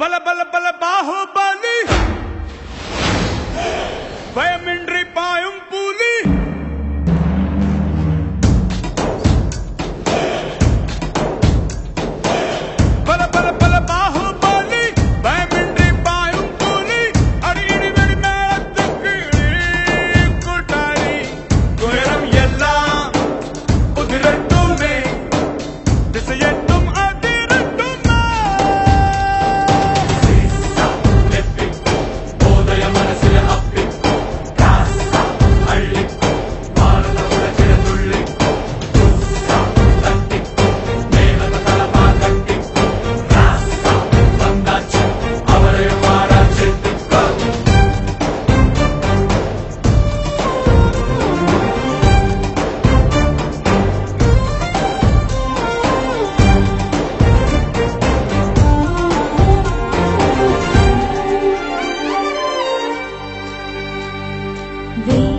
बल बल बल बाहुबली They